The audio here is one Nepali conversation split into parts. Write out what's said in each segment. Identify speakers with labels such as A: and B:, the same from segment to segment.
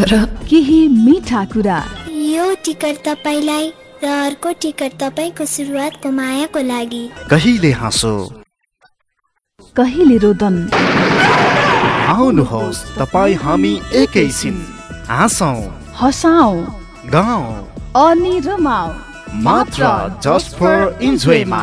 A: तर
B: केही मिठा कुरा।
C: यो टिकट तपाईँलाई र अर्को टिकट तपाईँको सुरुवातको मायाको लागि।
D: कहिले हाँसो?
B: कहिले रोदन?
D: आउनुहोस् तपाईँ हामी एकैछिन हाँसौँ।
B: हसाउ।
D: गाउँ।
B: अनि रमाउ
D: मात्र जस्ट फर इन्जोयमा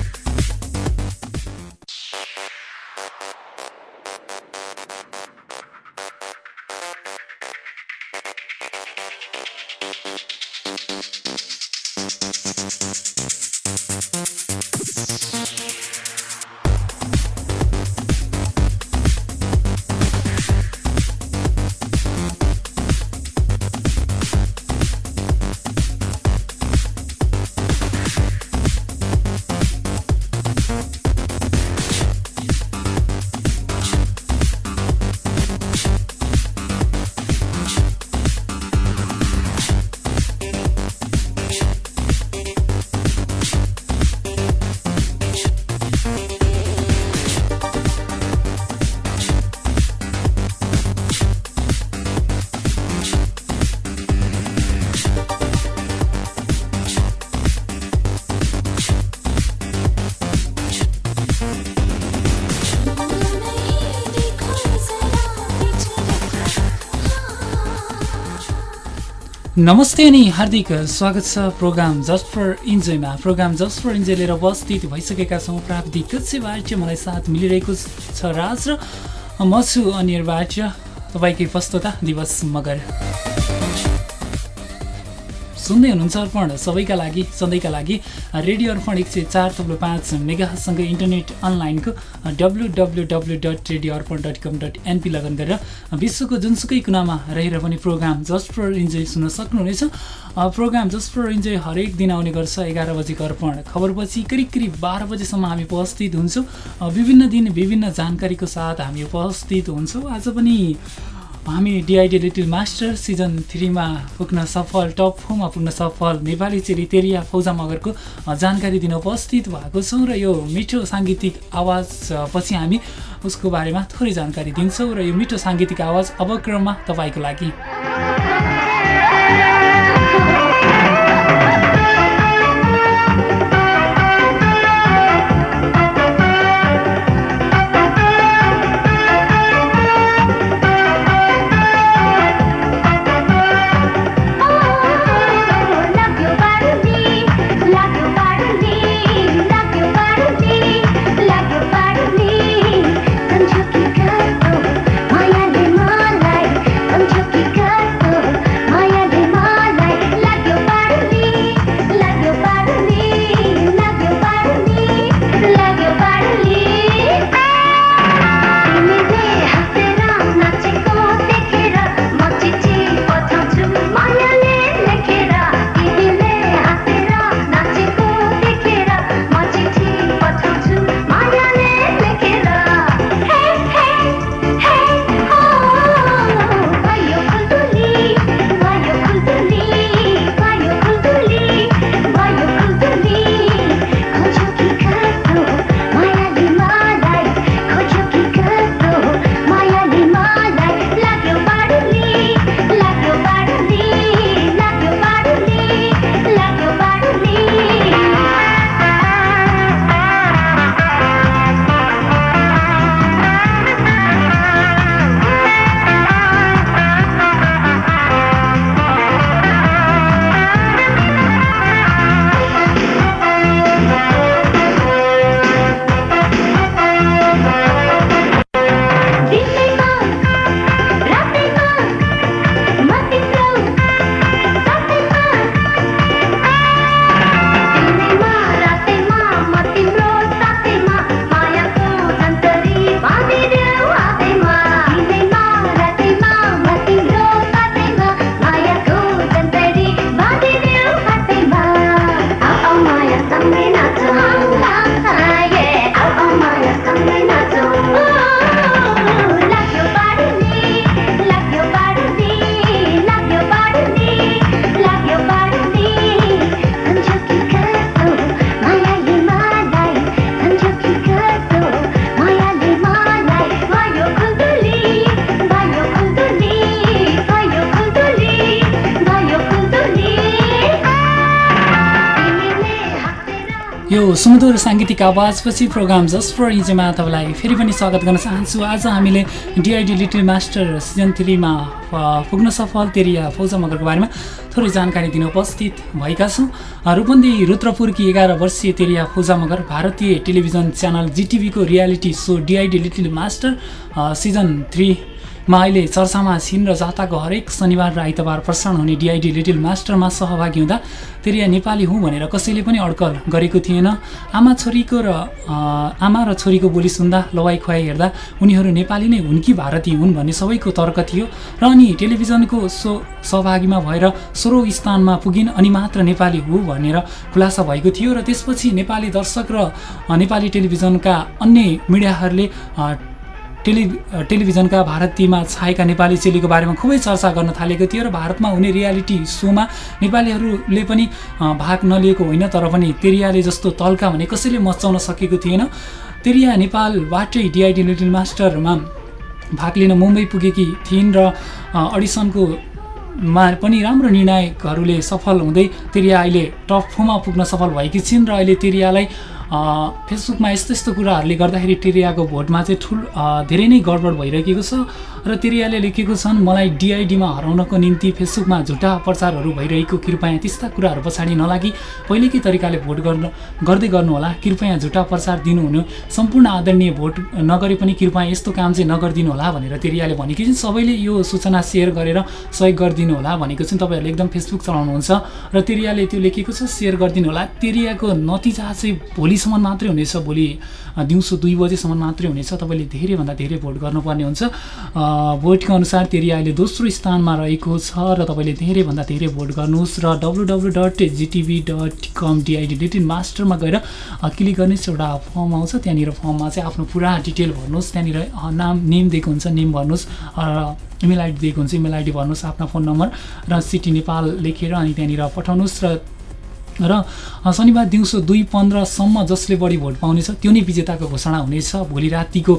E: Thank you.
F: नमस्ते अनि हार्दिक स्वागत छ प्रोग्राम जस्ट फर इन्जोयमा। प्रोग्राम जस्ट फर इन्जोय लिएर उपस्थित भइसकेका छौँ। प्राविधिक कक्षबाट मलाई साथ मिलिरहेको छ राज र म छु अनिहरूबाट तपाईँकै प्रस्तुता दिवस मगर। सुन्दै हुनुहुन्छ अर्पण सबैका लागि सधैँका लागि रेडियो अर्पण एक सय चार तब्लो पाँच मेगासँगै इन्टरनेट अनलाइनको W W W dot radio Arpan dot com dot NP login गरेर विश्वको जुनसुकै कुनामा रहेर पनि प्रोग्राम जस्ट फर इन्जोय सुन्न सक्नुहुनेछ। प्रोग्राम जस्ट फर इन्जोय हरेक दिन आउने गर्छ एघार बजीको अर्पण। खबरपछि करिब करिब बाह्र बजीसम्म हामी उपस्थित हुन्छौँ। विभिन्न दिन विभिन्न जानकारीको साथ हामी उपस्थित हुन्छौँ। आज पनि हामी डिआइडी लिटिल मास्टर सिजन थ्रीमा पुग्न सफल टप फोरमा पुग्न सफल नेपाली चेली तेरिया फौजा मगरको जानकारी दिन उपस्थित भएको छौँ र यो मिठो साङ्गीतिक आवाज पछि हामी उसको बारेमा थोरै जानकारी दिन्छौँ र यो मिठो साङ्गीतिक आवाज अवक्रममा तपाईँको लागि। यो सुमधुर साङ्गीतिक आवाजपछि प्रोग्राम जस्ट फर इन्जमा तपाईँलाई फेरि पनि स्वागत गर्न चाहन्छु। आज हामीले डिआइडी लिटिल मास्टर सिजन थ्रीमा पुग्न सफल तेरिया फौजा मगरको बारेमा थोरै जानकारी दिन उपस्थित भएका छौँ। रूपन्दी रुद्रपुरकी एघार वर्षीय तेरिया फौजा मगर भारतीय television channel जिटिभीको reality show DID little master season three मा अहिले चर्चामा छिन् र जाताको हरेक शनिबार र आइतबार प्रसारण हुने डिआइडी लिटिल मास्टरमा सहभागी हुँदा तेरिया नेपाली हुँ भनेर कसैले पनि अड्कल गरेको थिएन। आमा छोरीको र आमा र छोरीको बोली सुन्दा लवाई खुवाई हेर्दा उनीहरू नेपाली नै हुन् कि भारतीय हुन् भन्ने सबैको तर्क थियो र अनि टेलिभिजनको सो सहभागीमा भएर सोह्रौँ स्थानमा पुगिन् अनि मात्र नेपाली हो भनेर खुलासा भएको थियो र त्यसपछि नेपाली दर्शक र नेपाली टेलिभिजनका अन्य मिडियाहरूले टेलि टेलिभिजनका भारतीयमा छाएका नेपाली चेलीको बारेमा खुबै चर्चा गर्न थालेको थियो र भारतमा हुने रियालिटी सोमा नेपालीहरूले पनि भाग नलिएको होइन तर पनि तेरियाले जस्तो तल्का भने कसैले मचाउन सकेको थिएन। तेरिया नेपालबाटै डिआइडी लिटिल मास्टरमा भाग लिन मुम्बई पुगेकी थिइन् र अडिसनको मा पनि राम्रो निर्णायकहरूले सफल हुँदै तेरिया अहिले टप फोरमा पुग्न सफल भएकी छिन् र अहिले तेरियालाई फेसबुकमा यस्तो यस्तो कुराहरूले गर्दाखेरि टेरियाको भोटमा चाहिँ ठुल धेरै नै गडबड भइरहेको छ। र तेरियाले लेखेको छन् मलाई डिआइडीमा हराउनको निम्ति फेसबुकमा झुटा प्रचारहरू भइरहेको कृपया त्यस्ता कुराहरू पछाडि नलागि। पहिलेकै तरिकाले भोट गर्न गर्दै गर्नुहोला। कृपया झुटा प्रचार दिनुहुने। सम्पूर्ण आदरणीय भोट नगरे पनि कृपया यस्तो काम चाहिँ नगरिदिनु होला भनेर तेरियाले भनेकी छिन्। सबैले यो सूचना सेयर गरेर सहयोग गरिदिनु होला भनेको चाहिँ तपाईँहरूले एकदम फेसबुक चलाउनुहुन्छ। र तेरियाले त्यो लेखेको छ सेयर गरिदिनु होला तेरियाको नतिजा चाहिँ भोलि बजीसम्म मात्रै हुनेछ भोलि दिउँसो दुई बजीसम्म मात्रै हुनेछ। तपाईँले धेरैभन्दा धेरै भोट गर्नुपर्ने हुन्छ। भोटको अनुसार तेरि अहिले दोस्रो स्थानमा रहेको छ र तपाईँले धेरैभन्दा धेरै भोट गर्नुहोस् र W W dot ZTV dot com DID डिटिन मास्टरमा गएर क्लिक गर्नुहोस् एउटा फर्म आउँछ त्यहाँनिर फर्ममा चाहिँ आफ्नो पुरा डिटेल भर्नुहोस् त्यहाँनिर नाम नेम दिएको हुन्छ नेम भर्नुहोस् इमेल आइडी दिएको हुन्छ इमेल आइडी भर्नुहोस् आफ्नो फोन नम्बर र सिटी नेपाल लेखेर अनि त्यहाँनिर पठाउनुहोस् र र शनिबार दिउँसो दुई पन्ध्रसम्म जसले बढी भोट पाउनेछ त्यो नै विजेताको घोषणा हुनेछ। भोलि रातिको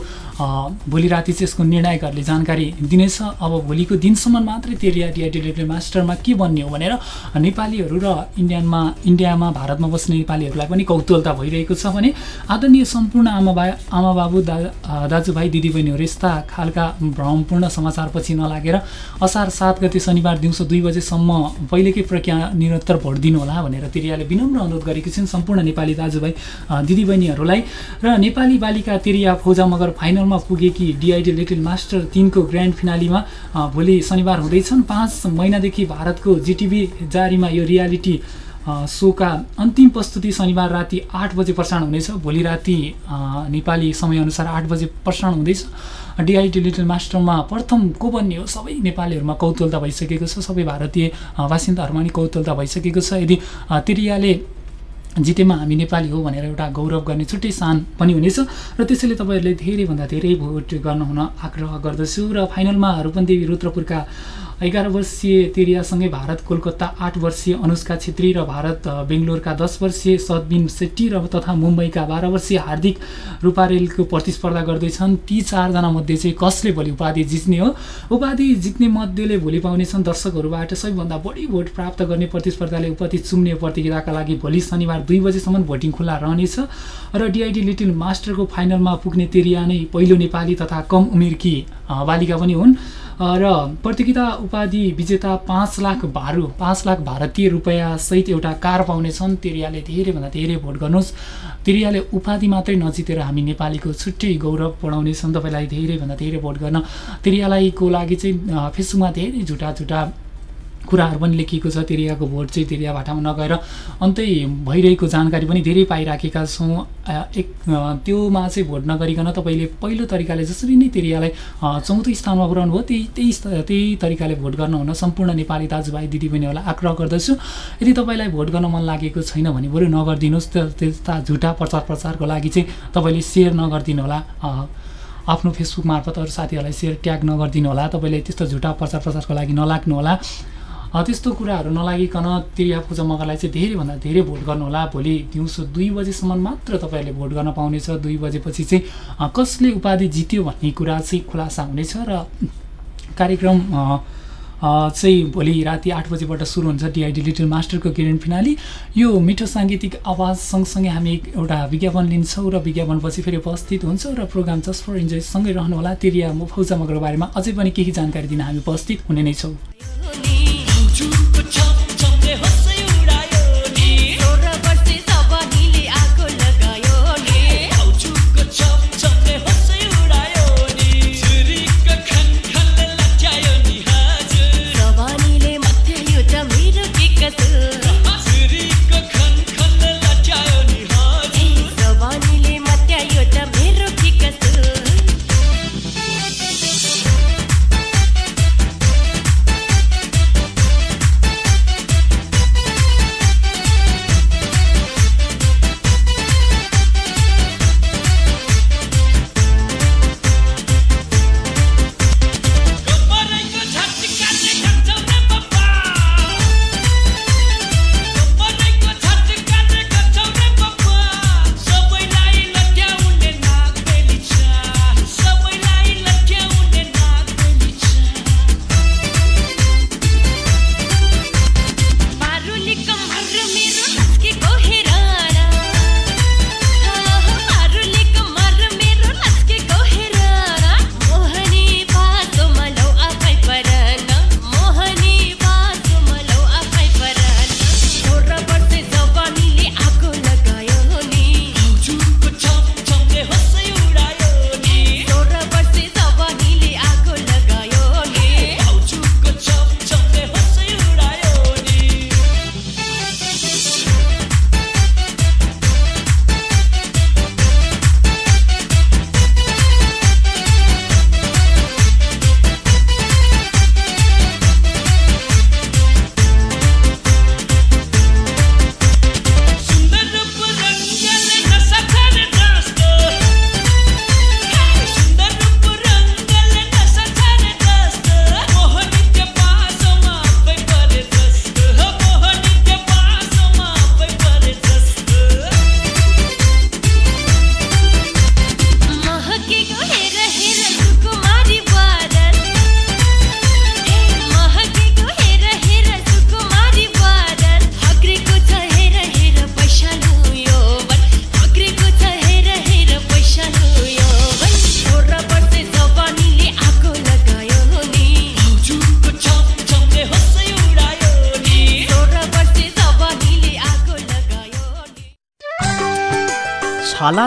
F: भोलि राति चाहिँ यसको निर्णायकहरूले जानकारी दिनेछ। अब भोलिको दिनसम्म मात्रै तेरिया डिआइडिएड मास्टरमा के बन्ने हो भनेर नेपालीहरू र इन्डियानमा इन्डियामा भारतमा बस्ने नेपालीहरूलाई पनि कौतूहलता भइरहेको छ भने आदरणीय सम्पूर्ण आमा बा आमा बाबु दा दाजुभाइ दिदीबहिनीहरू यस्ता खालका भ्रमपूर्ण समाचारपछि नलागेर असार सात गते शनिबार दिउँसो दुई बजेसम्म पहिलेकै प्रक्रिया निरन्तर भोट दिनुहोला भनेर तेरियाले विनम्र अनुरोध गरेकी छिन्। सम्पूर्ण नेपाली दाजुभाइ दिदीबहिनीहरूलाई र नेपाली बालिका तेरिया फौजा मगर फाइनलमा पुगेकी डिआइडी लिटिल मास्टर तिनको ग्रान्ड फिनालीमा भोलि शनिबार हुँदैछन्। पाँच महिनादेखि भारतको जिटिभी जारीमा यो रियालिटी सोका अन्तिम प्रस्तुति शनिबार राति आठ बजे प्रसारण हुनेछ। भोलि राति नेपाली समयअनुसार आठ बजे प्रसारण हुँदैछ। डिआइटी लिटल मास्टरमा प्रथम को बन्ने हो? सबै नेपालीहरूमा कौतुलता भइसकेको छ। सबै भारतीय बासिन्दाहरूमा पनि कौतुलता भइसकेको छ। यदि तिरियाले जितेमा हामी नेपाली हो भनेर एउटा गौरव गर्ने छुट्टै सान पनि हुनेछ। र त्यसैले तपाईँहरूले धेरैभन्दा धेरै भोट गर्न हुन आग्रह गर्दछु। र फाइनलमा रूपन्देवी रुद्रपुरका एघार वर्षीय तेरियासँगै भारत कोलकाता आठ वर्षीय अनुष्का छेत्री र भारत बेङ्गलोरका दस वर्षीय सदबिन सेट्टी र तथा मुम्बईका बाह्र वर्षीय हार्दिक रूपारेलको प्रतिस्पर्धा गर्दैछन्। ती चारजना मध्ये चाहिँ कसले भोलि उपाधि जित्ने हो? उपाधि जित्ने मध्येले भोलि पाउनेछन् दर्शकहरूबाट सबैभन्दा बढी भोट प्राप्त गर्ने प्रतिस्पर्धाले उपाधि चुम्ने प्रतियोगिताका लागि भोलि शनिबार दुई बजीसम्म भोटिङ खुल्ला रहनेछ। र डिआइडी लिटिल मास्टरको फाइनलमा पुग्ने तेरिया नै पहिलो नेपाली तथा कम उमेरकी बालिका पनि हुन्। र प्रतियोगिता उपाधि विजेता पाँच लाख भारू पाँच लाख भारतीय रुपियाँ सहित एउटा कार पाउनेछन्। तेरियाले धेरैभन्दा धेरै भोट गर्नुहोस्। तेरियाले उपाधि मात्रै नजितेर हामी नेपालीको छुट्टै गौरव बढाउनेछन्। तपाईँलाई धेरैभन्दा धेरै भोट गर्न तेरियालाईको लागि चाहिँ फेसबुकमा धेरै झुटा झुटा कुराहरू पनि लेखिएको छ तेरियाको भोट चाहिँ तेरिया भाटामा नगएर। अन्तै भइरहेको जानकारी पनि धेरै पाइराखेका छौँ। एक त्योमा चाहिँ भोट नगरिकन तपाईँले पहिलो तरिकाले जसरी नै तेरियालाई चौथो स्थानमा पुऱ्याउनु भयो त्यही त्यही त्यही तरिकाले भोट गर्न हुन सम्पूर्ण नेपाली दाजुभाइ दिदीबहिनीहरूलाई आग्रह गर्दछु। यदि तपाईँलाई भोट गर्न मन लागेको छैन भने बरु नगरिदिनुहोस्। त्यस्ता झुटा प्रचार प्रचारको लागि चाहिँ तपाईँले सेयर नगरिदिनु होला आफ्नो फेसबुक मार्फत अरू साथीहरूलाई सेयर ट्याग नगरिदिनु होला तपाईँले त्यस्तो झुटा प्रचार प्रचारको लागि नलाग्नु होला त्यस्तो कुराहरू नलागिकन तिरिया पूजा मगरलाई चाहिँ धेरैभन्दा धेरै भोट गर्नुहोला। भोलि दिउँसो दुई बजीसम्म मात्र तपाईँहरूले भोट गर्न पाउनेछ। दुई बजेपछि चाहिँ कसले उपाधि जित्यो भन्ने कुरा चाहिँ खुलासा हुनेछ र कार्यक्रम
G: चाहिँ भोलि राति आठ बजेबाट सुरु हुन्छ डिआइडी लिटिल मास्टरको ग्रेन्ड फिनाली यो मिठो साङ्गीतिक आवाज सँगसँगै हामी एउटा विज्ञापन लिन्छौँ र विज्ञापनपछि फेरि उपस्थित हुन्छौँ र प्रोग्राम जस्ट फर इन्जोय सँगै रहनुहोला। तेरिया म मगरको बारेमा अझै पनि केही जानकारी दिन हामी उपस्थित हुने नै छौँ।
H: छाला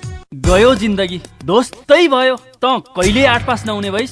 I: गयो जिन्दगी। दोस्तै भयो। त कहिले आठ पास नहुने भइस?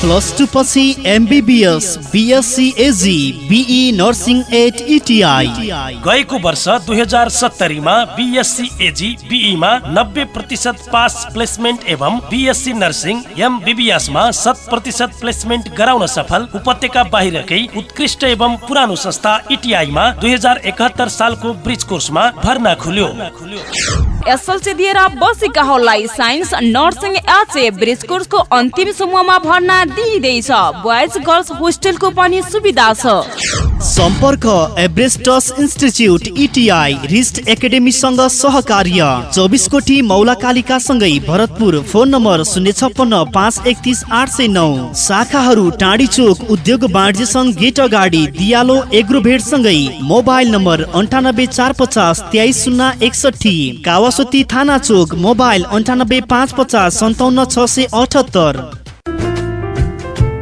H: प्लस टू पछि MBBS BSc AG BE nursing at ETI
J: गएको वर्ष दुई हजार सत्तरीमा बिएससी एजी बिईमा नब्बे प्रतिशत पास प्लेसमेन्ट एवं बिएससी नर्सिङ एमबिबिएसमा शत प्रतिशत प्लेसमेन्ट गराउन सफल उपत्यका बाहिरकै उत्कृष्ट एवं पुरानो संस्था इटिआईमा दुई हजार सालको ब्रिज कोर्समा भर्ना खुल्यो।
K: एसएलसी दिएर बसेकाहरूलाई साइन्स नर्सिङ एचए ब्रिज कोर्सको अन्तिम समूहमा भर्ना दिइँदैछ। बोइज गर्ल्स होस्टेलको पनि सुविधा छ।
H: सम्पर्क एभरेस्टस इन्स्टिच्युट इटिआई रिस्ट एकाडेमीसँग सहकार्य। चौबिस कोटी मौला कालिकासँगै भरतपुर फोन नम्बर शून्य छप्पन्न पाँच एकतिस आठ सय नौ। शाखाहरू टाढी चोक उद्योग वाणिज्य सङ्घ गेट अगाडि दियालो एग्रोभेटसँगै मोबाइल नम्बर अन्ठानब्बे चार पचास तेइस शून्य एकसठी कावासोती थाना चोक मोबाइल अन्ठानब्बे पाँच पचास सन्ताउन्न छ सय अठहत्तर।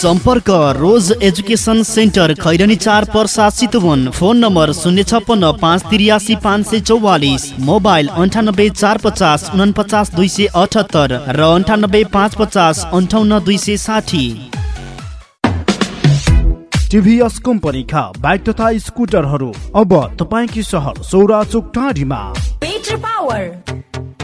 H: सम्पर्क रोज एजुकेसन सेन्टर खैरनी चार पर्सा चितवन फोन नम्बर शून्य छप्पन्न पाँच त्रियासी पाँच सय चौवालिस। मोबाइल अन्ठानब्बे चार पचास उनपचास दुई सय अठहत्तर र अन्ठानब्बे पाँच पचास अन्ठाउन्न दुई सय साठी।
D: टिभीएस कम्पनीका बाइक तथा स्कुटरहरू अब तपाईँकी सहर सौरा चोक टाढीमा।
L: Better power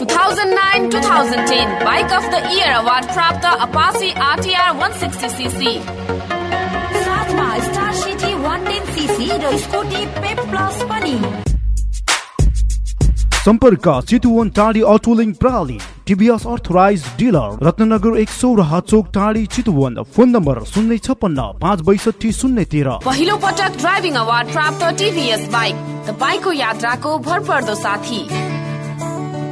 K: 2009-2010 bike of the year award प्राप्त अपासी आरटिआर 160 सीसी
L: साथमा स्टार सिटी 110 सीसी र स्कुटी पेप प्लस पनि।
D: सम्पर्क चितुवन टाढी अटोलिङ प्रणाली टिभीएस अर्थराइज डिलर रत्नगर एक सौ र चोक टाढी चितुवन फोन नम्बर शून्य छप्पन्न पाँच बैसठी शून्य तेह्र।
K: पहिलो पटक ड्राइभिङ अवार्ड प्राप्त टिभीएस बाइक तपाईँको यात्राको भरपर्दो साथी।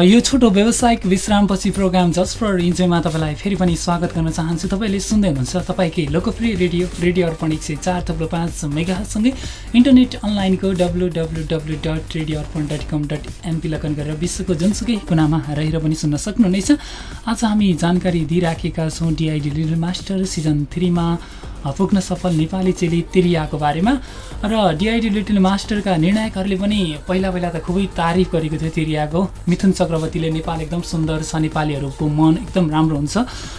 F: यो छोटो व्यावसायिक विश्रामपछि प्रोग्राम जस्ट फर इन्जोयमा तपाईँलाई फेरि पनि स्वागत गर्न चाहन्छु। तपाईँले सुन्दै हुनुहुन्छ तपाईँकै लोकप्रिय रेडियो रेडियो अर्पण एक सय चार थप्लो पाँच मेगासँगै इन्टरनेट अनलाइनको W W W dot radio Arpan dot com dot NP login गरेर विश्वको जुनसुकै कुनामा रहेर पनि सुन्न सक्नुहुनेछ। आज हामी जानकारी दिइराखेका छौँ डिआइडी लिटल मास्टर सिजन थ्रीमा पुग्न सफल नेपाली चेली तिरियाको बारेमा। र डिआइडी लिटिल मास्टरका निर्णायकहरूले पनि पहिला पहिला त खुबै तारिफ गरेको थियो तिरियाको। मिथुन चक्रवर्तीले नेपाल एकदम सुन्दर छ नेपालीहरूको मन एकदम राम्रो हुन्छ।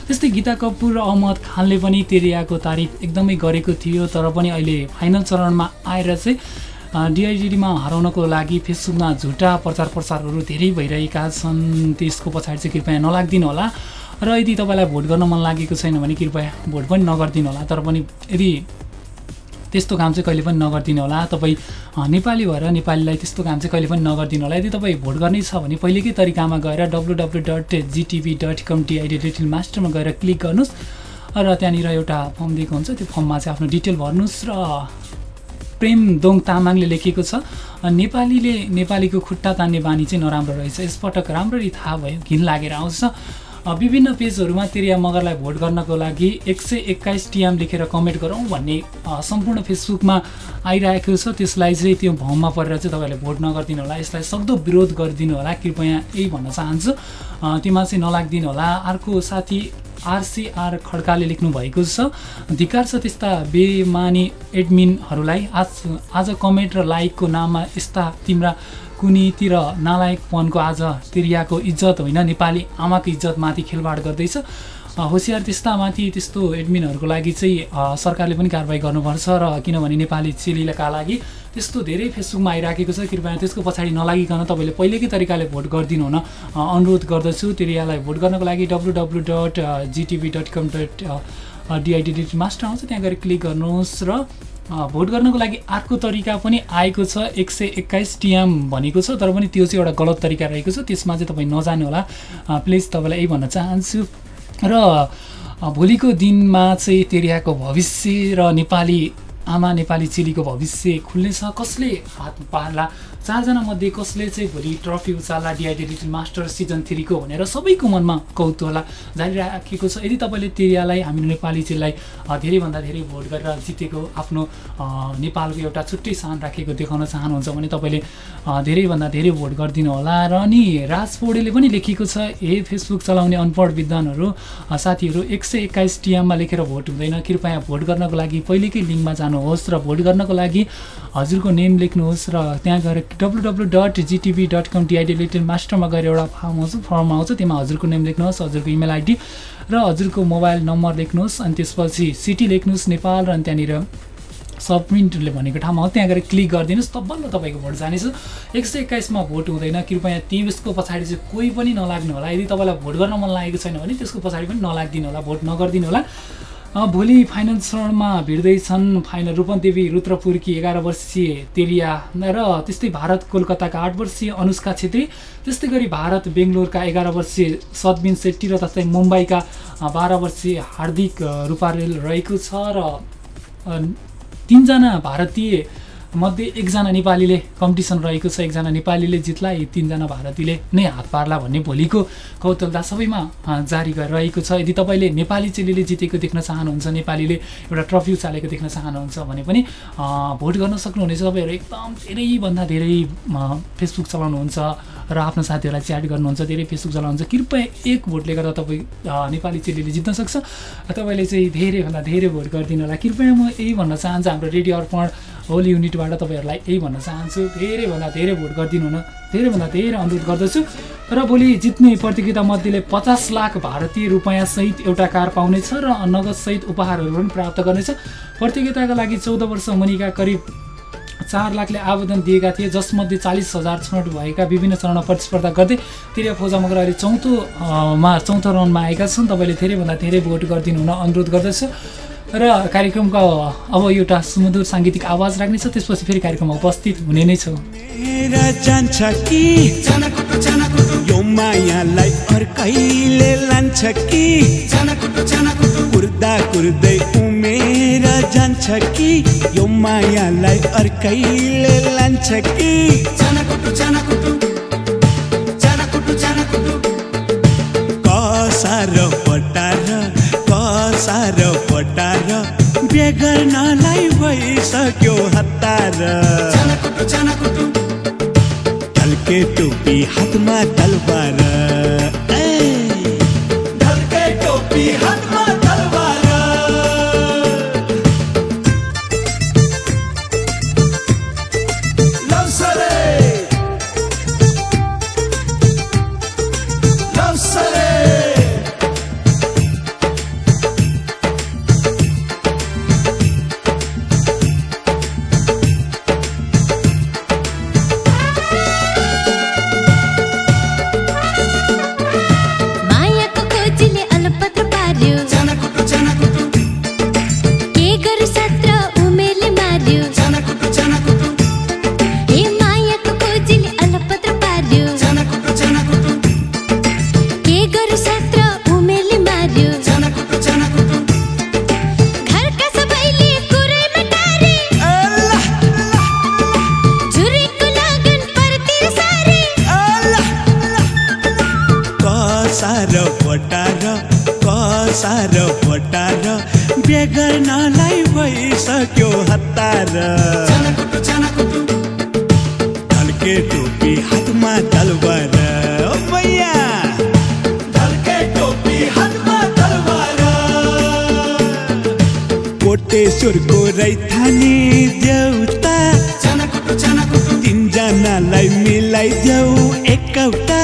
F: त्यस्तै गीता कपुर र अहमद खानले पनि तिरियाको तारिफ एकदमै गरेको थियो तर पनि अहिले फाइनल चरणमा आएर चाहिँ डिआइडिडीमा हराउनको लागि फेसबुकमा झुटा प्रचार प्रसारहरू धेरै भइरहेका छन्। त्यसको पछाडि चाहिँ कृपया नलागिदिनु होला। र यदि तपाईँलाई भोट गर्न मन लागेको छैन भने कृपया भोट पनि नगरिदिनु होला। तर पनि यदि त्यस्तो काम चाहिँ कहिले पनि नगरिदिनु होला। तपाईँ नेपाली भएर नेपालीलाई त्यस्तो काम चाहिँ कहिले पनि नगरिदिनु होला। यदि तपाईँ भोट गर्नै छ भने पहिलेकै तरिकामा गएर W W dot ZTV dot com DID little मास्टरमा गएर क्लिक गर्नुहोस्। र त्यहाँनिर एउटा फर्म दिएको हुन्छ। त्यो फर्ममा चाहिँ आफ्नो डिटेल भर्नुहोस् र प्रेम दोङ तामाङले लेखेको छ नेपालीले नेपालीको खुट्टा तान्ने बानी चाहिँ नराम्रो रहेछ। यसपटक राम्ररी थाहा भयो घिन लागेर आउँछ। विभिन्न पेजहरूमा तेरिया मगरलाई भोट गर्नको लागि एक सय एक्काइस टिएम लेखेर कमेन्ट गरौँ भन्ने सम्पूर्ण फेसबुकमा आइरहेको छ। त्यसलाई चाहिँ त्यो भौममा परेर चाहिँ तपाईँहरूले भोट नगरिदिनु होला यसलाई सक्दो विरोध गरिदिनु होला कृपया यही भन्न चाहन्छु। त्योमा चाहिँ नलागिदिनु होला अर्को साथी आरसिआर खड्काले लेख्नु भएको छ धिकार छ त्यस्ता बेमानी एडमिनहरूलाई। आज आज कमेन्ट र लाइकको नाममा यस्ता तिम्रा कुनीतिर नालायकपनको आज तिरियाको इज्जत होइन? नेपाली आमाको इज्जतमाथि खेलवाड गर्दैछ। होसियार त्यस्तामाथि त्यस्तो एडमिनहरूको लागि चाहिँ सरकारले पनि कारवाही गर्नुपर्छ र किनभने नेपाली चेलीका लागि त्यस्तो धेरै फेसबुकमा आइराखेको छ। कृपया त्यसको पछाडि नलागिकन तपाईँले पहिलेकै तरिकाले भोट गरिदिनु हुन अनुरोध गर्दछु। तिरियालाई भोट गर्नको लागि W W dot ZTV dot com dot डिआइडिडिटी master आउँछ। त्यहाँ गएर क्लिक गर्नुहोस् र भोट गर्नको लागि अर्को तरिका पनि आएको छ एक सय एक्काइस टिएम भनेको छ तर पनि त्यो चाहिँ एउटा गलत तरिका रहेको छ। त्यसमा चाहिँ तपाईँ नजानु होला। अ, प्लिज तपाईँलाई यही भन्न चाहन्छु। र भोलिको दिनमा चाहिँ तेरियाको भविष्य र नेपाली आमा नेपाली चेलीको भविष्य खुल्नेछ कसले हात पार्ला? चारजना मध्ये कसले चाहिँ भोलि ट्रफी उचाल्ला डिआइडी लिटिल मास्टर सिजन थ्रीको भनेर सबैको मनमा कौतूहला जारी राखेको छ। यदि तपाईँले तेरियालाई हामी नेपाली चेलीलाई धेरैभन्दा धेरै भोट गरेर जितेको आफ्नो नेपालको एउटा छुट्टै स्थान राखेको देखाउन चाहनुहुन्छ भने तपाईँले धेरैभन्दा धेरै भोट गरिदिनु होला। र अनि राज पौडेलले पनि लेखेको छ हे फेसबुक चलाउने अनपढ विद्वानहरू साथीहरू एक सय एक्काइस टिएममा लेखेर भोट हुँदैन। कृपया भोट गर्नको लागि पहिलेकै लिङ्कमा जानुहोस् र भोट गर्नको लागि हजुरको नेम लेख्नुहोस् र त्यहाँ गएर W W dot ZTV dot com DID little मास्टरमा गएर एउटा फर्म आउँछ फर्म आउँछ त्यसमा हजुरको नेम लेख्नुहोस् हजुरको इमेल आइडी र हजुरको मोबाइल नम्बर लेख्नुहोस् अनि त्यसपछि सिटी लेख्नुहोस् नेपाल र अनि त्यहाँनिर सबमिटले भनेको ठाउँमा हो। त्यहाँ गएर क्लिक गरिदिनुहोस् तब बल्ल तपाईँको भोट जानेछ। एक सय एक्काइसमा भोट हुँदैन कृपया त्यसको पछाडि चाहिँ कोही पनि नलाग्नु होला। यदि तपाईँलाई भोट गर्न मन लागेको छैन भने त्यसको पछाडि पनि नलागिदिनु होला भोट नगरिदिनु होला। भोलि फाइनल चरणमा भिड्दैछन्। फाइनल रूपन्देवी रुद्रपुरकी एघार वर्षीय तेरिया र त्यस्तै भारत कोलकाताका आठ वर्षीय अनुष्का छेत्री त्यस्तै गरी भारत बेङ्गलोरका एघार वर्षीय सदबिन सेट्टी र त्यस्तै मुम्बईका बाह्र वर्षीय हार्दिक रूपारेल रहेको छ र तिनजना भारतीय मध्ये एकजना नेपालीले कम्पिटिसन रहेको छ एकजना नेपालीले जित्ला यी तिनजना भारतीयले नै हात पार्ला भन्ने भोलिको कौतलता सबैमा जारी गरिरहेको छ। यदि तपाईँले नेपाली चेलीले जितेको देख्न चाहनुहुन्छ नेपालीले एउटा ट्रफी उचालेको देख्न चाहनुहुन्छ भने पनि भोट गर्न सक्नुहुनेछ। तपाईँहरू एकदम धेरैभन्दा धेरै फेसबुक चलाउनुहुन्छ र आफ्नो साथीहरूलाई च्याट गर्नुहुन्छ धेरै फेसबुक चलाउनुहुन्छ। कृपया एक भोटले गर्दा तपाईँ नेपाली चेलीले जित्न सक्छ। तपाईँले चाहिँ धेरैभन्दा धेरै भोट गरिदिनु होला। कृपया म यही भन्न चाहन्छु हाम्रो रेडियो अर्पण होल युनिटबाट तपाईँहरूलाई यही भन्न चाहन्छु। धेरैभन्दा धेरै भोट गरिदिनु हुन धेरैभन्दा धेरै अनुरोध गर्दछु। र भोलि जित्ने प्रतियोगिता मध्येले पचास लाख भारतीय रुपियाँ सहित एउटा कार पाउनेछ र नगद सहित उपहारहरू पनि प्राप्त गर्नेछ। प्रतियोगिताका लागि चौध वर्ष मुनिका करिब चार लाखले आवेदन दिएका थिए जसमध्ये चालिस हजार छनौट भएका विभिन्न चरणमा प्रतिस्पर्धा गर्दै तिरिया फौजा मगर अहिले चौथो अ, मा चौथो राउन्डमा आएका छन्। तपाईँले धेरैभन्दा धेरै भोट गरिदिनु हुन अनुरोध गर्दछु। र कार्यक्रमको अब एउटा सुमधुर साङ्गीतिक आवाज राख्नेछ त्यसपछि फेरि कार्यक्रममा उपस्थित हुने नै छौँ।
M: कुर्दा कुर्दै उमेर जान्छ कि यो मायालाई अर्कैले लान्छ कि कसार पटार बे गर्नलाई भइसक्यो हतार ढल्के टोपी हातमा तलवार। कोटेश्वरको रैथाने देउता। तिनजनालाई मिलाइदेऊ एकौटा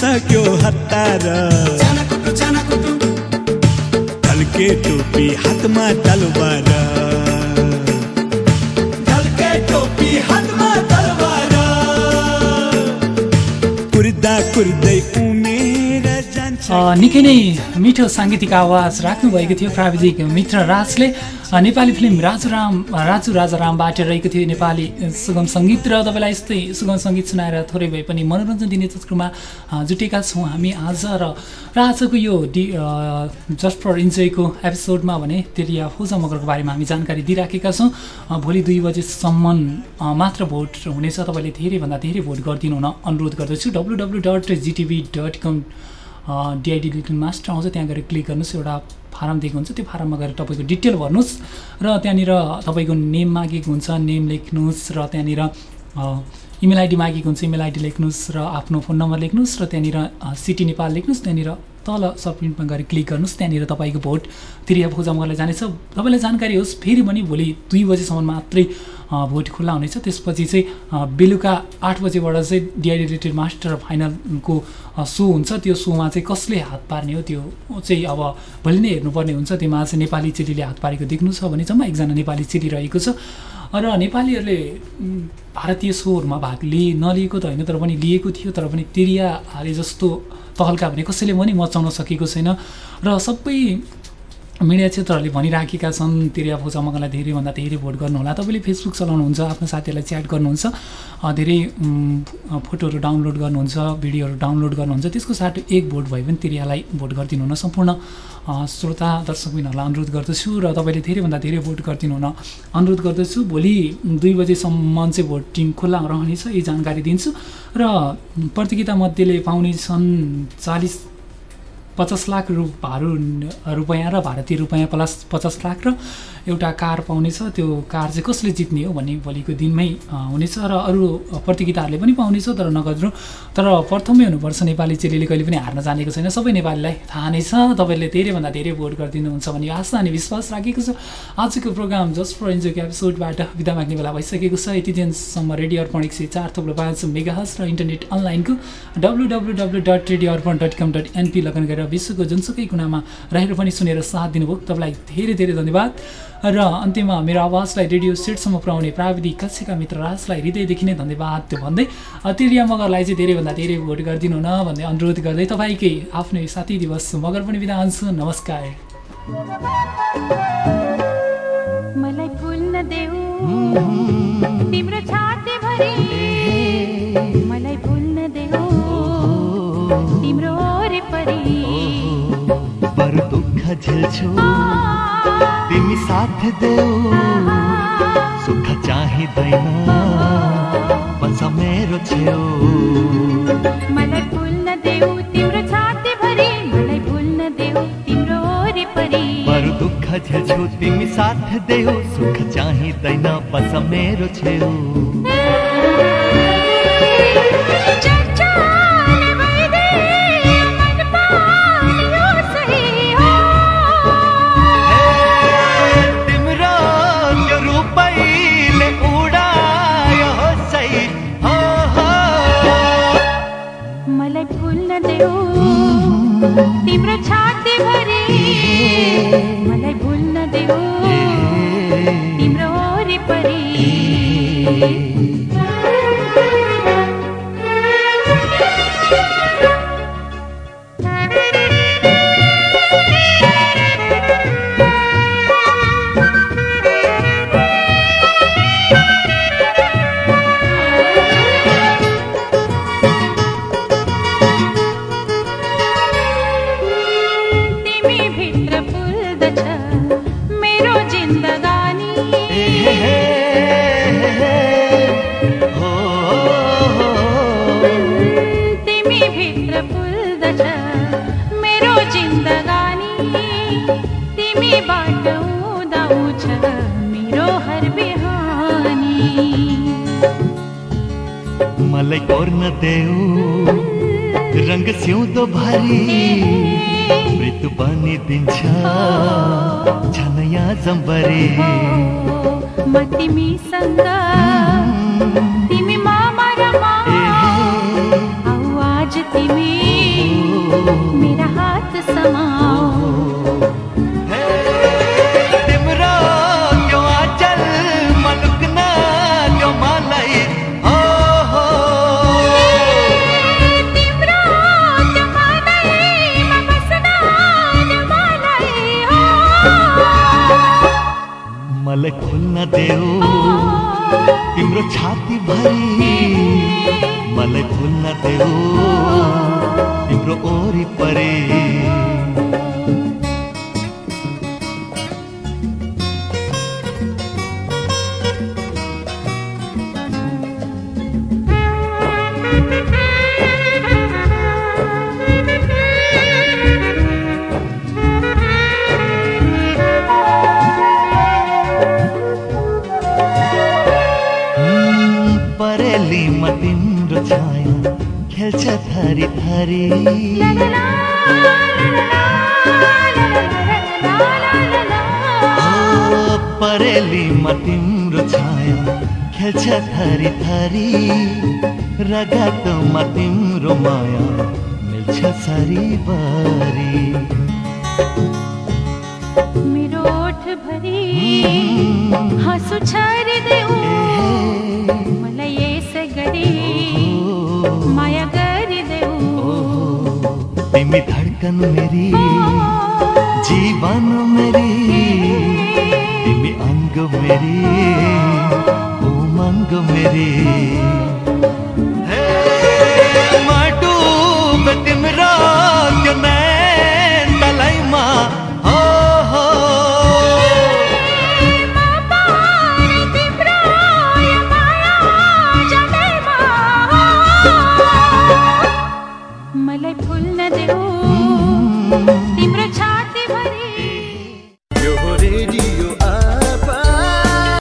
M: भइसक्यो हतार। ढल्के टोपी हातमा तलवार। टोपी हातमा जान्छ।
F: निकै नै मिठो साङ्गीतिक आवाज राख्नुभएको थियो प्राविधिक मित्र राजले। नेपाली फिल्म राजुराम राजु राजारामबाट रहेको थियो नेपाली सुगम सङ्गीत र तपाईँलाई यस्तै सुगम सङ्गीत सुनाएर थोरै भए पनि मनोरञ्जन दिने चक्रमा जुटेका छौँ हामी आज र र आजको यो डि जस्ट फर इन्जोयको एपिसोडमा भने तेरिया फौजा मगरको बारेमा हामी जानकारी दिइराखेका छौँ। भोलि दुई बजेसम्म मात्र भोट हुनेछ। तपाईँले धेरैभन्दा धेरै भोट गरिदिनु हुन अनुरोध गर्दछु। W W dot ZTV dot com DID master आउँछ त्यहाँ गएर क्लिक गर्नुहोस्। एउटा फारम दिएको हुन्छ त्यो फारममा गएर तपाईँको डिटेल भर्नुहोस् र त्यहाँनिर तपाईँको नेम मागेको हुन्छ नेम लेख्नुहोस् र त्यहाँनिर इमेल आइडी मागेको हुन्छ इमेल आइडी लेख्नुहोस् र आफ्नो फोन नम्बर लेख्नुहोस् र त्यहाँनिर सिटी नेपाल लेख्नुहोस् त्यहाँनिर तल सबमिटमा गएर क्लिक गर्नुहोस् त्यहाँनिर तपाईँको भोट तिरिया फौजामगरलाई जानेछ। तपाईँलाई जानकारी होस् फेरि पनि भोलि दुई बजीसम्म मात्रै भोट खुल्ला हुनेछ। त्यसपछि चाहिँ बेलुका आठ बजेबाट चाहिँ डिआइडिलेटेड मास्टर फाइनलको सो हुन्छ। त्यो सोमा चाहिँ कसले हात पार्ने हो त्यो चाहिँ अब भोलि नै हेर्नुपर्ने हुन्छ। त्यसमा चाहिँ नेपाली चेलीले हात पारेको देख्नु छ भने जम्मा एकजना नेपाली चेली रहेको छ। र नेपालीहरूले भारतीय सोहरूमा भाग लिए नलिएको त होइन तर पनि लिएको थियो तर पनि तिरियाले जस्तो तहल्का भने कसैले पनि मचाउन सकेको छैन र सबै मिडिया क्षेत्रहरूले भनिराखेका छन् तिरिया फौजा मगरलाई धेरैभन्दा धेरै भोट गर्नुहोला तपाईँले फेसबुक चलाउनुहुन्छ आफ्नो साथीहरूलाई च्याट गर्नुहुन्छ धेरै फोटोहरू डाउनलोड गर्नुहुन्छ भिडियोहरू डाउनलोड गर्नुहुन्छ त्यसको साथ एक भोट भए पनि तिरियालाई भोट गरिदिनु हुन सम्पूर्ण श्रोता दर्शकबिनहरूलाई अनुरोध गर्दछु र तपाईँले धेरैभन्दा धेरै भोट गरिदिनु हुन अनुरोध गर्दछु। भोलि दुई बजेसम्म चाहिँ भोटिङ खुल्ला रहनेछ यही जानकारी दिन्छु। र प्रतियोगिता मध्येले पाउने छन् चालिस पचास लाख रु भारू रुपियाँ र भारतीय रुपियाँ प्लस पचास लाख र एउटा कार पाउनेछ। त्यो कार चाहिँ कसले जित्ने हो भन्ने भोलिको दिनमै हुनेछ र अरू प्रतियोगिताहरूले पनि पाउनेछ तर नगद तर प्रथमै हुनुपर्छ नेपाली चेलीले कहिले पनि हार्न जानेको छैन। सबै नेपालीलाई थाहा नै छ। तपाईँले धेरैभन्दा धेरै भोट गरिदिनुहुन्छ भन्ने आशा अनि विश्वास राखेको छ। आजको प्रोग्राम जस्ट फर इन्जोयको एपिसोडबाट बिदा माग्ने बेला भइसकेको छ। यति दिनसम्म रेडियो अर्पण एक सय चार थुप्रो पाँच मेगाहस र इन्टरनेट अनलाइनको W W W dot radio Arpan dot com dot NP login गरेर विश्वको जुनसुकै कुनामा रहेर पनि सुनेर साथ दिनुभयो। तपाईँलाई धेरै धेरै धन्यवाद। र अन्त्यमा मेरो आवाजलाई रेडियो सेटसम्म पुर्याउने प्राविधिक कक्षका मित्र राजलाई हृदयदेखि नै धन्यवाद त्यो भन्दै तिरिया मगरलाई चाहिँ धेरैभन्दा धेरै भोट गरिदिनु न भन्ने अनुरोध गर्दै तपाईँकै आफ्नै साथी दिवस मगर पनि बिदा हुन्छु। नमस्कार।
A: मलाई फुल्न देऊ। तिम्रो छाती भरि।
N: झेल्छु तिमी साथ देऊ। सुख चाहिँदैन बस मेरो छेउ।
A: मलाई फुल्न देऊ तिम्रो छाती भरि। मलाई फुल्न देऊ तिम्रो वरिपरि
N: बरु दुःख झेल्छु तिमी साथ देऊ। सुख चाहिँदैन बस मेरो छेउ।
A: चर्चाले तिम्रो छाती भरि। मलाई भुल्न देऊ। तिम्रो वरिपरि
N: परेलीमा तिम्रो छाया खेल्छ थरी थरी रगतमा तिम्रो माया मिल्छ सरीबरी
A: मेरो ओठ भरि हाँसु छरिदेऊ मलाई यसै गरी माया गरिदेऊ
N: तिमी धडकन मेरी जीवन मेरी। तिमी अङ्ग मेरी उमङ्ग मेरी